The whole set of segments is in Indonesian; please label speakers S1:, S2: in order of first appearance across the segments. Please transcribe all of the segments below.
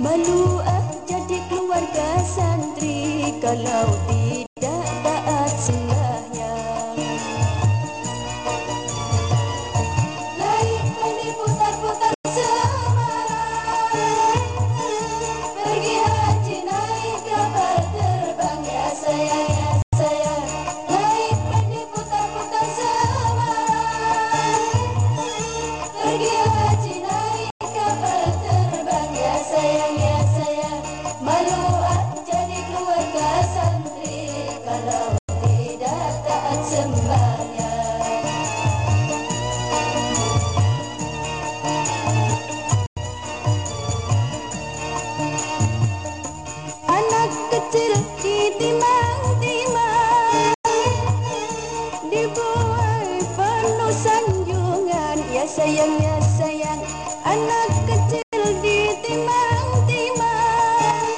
S1: Malu ah jadi keluarga santri kalau di sayang anak kecil ditimang-timang.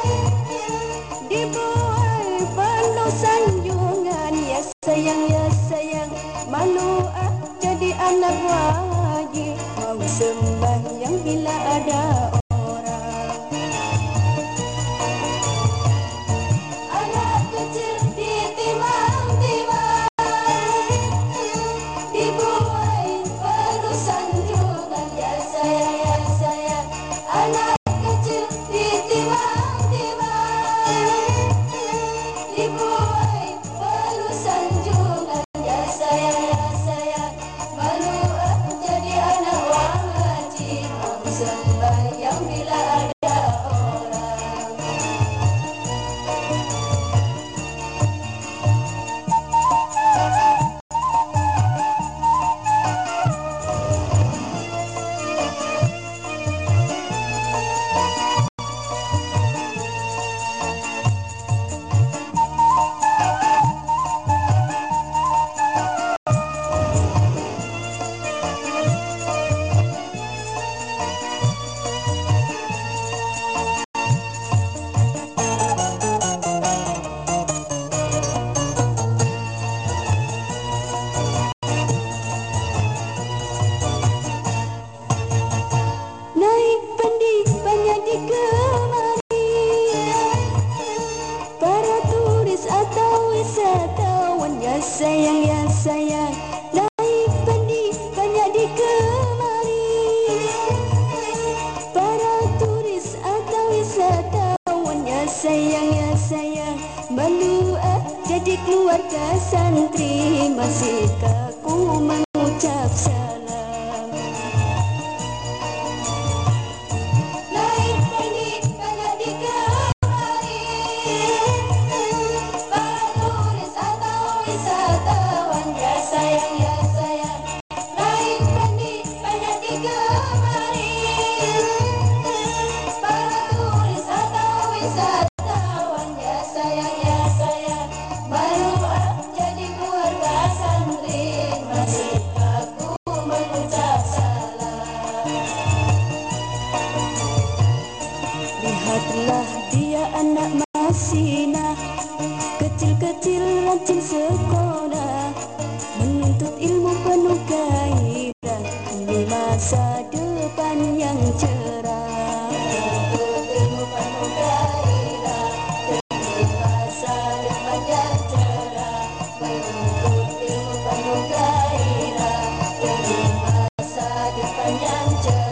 S1: Dibuai penuh sanjungan ya sayang sayang ya sayang naik pendih banyak di kemari. Para turis atau wisatawan ya sayang ya sayang malu ah jadi keluarga santri. Masih kaku mengucap sayang anak masina Kecil-kecil rajin sekolah Menuntut ilmu penuh gairah Demi masa depan yang cerah. Ilmu penuh gairah Demi masa depan yang cerah Menuntut ilmu penuh gairah Demi masa depan yang cerah.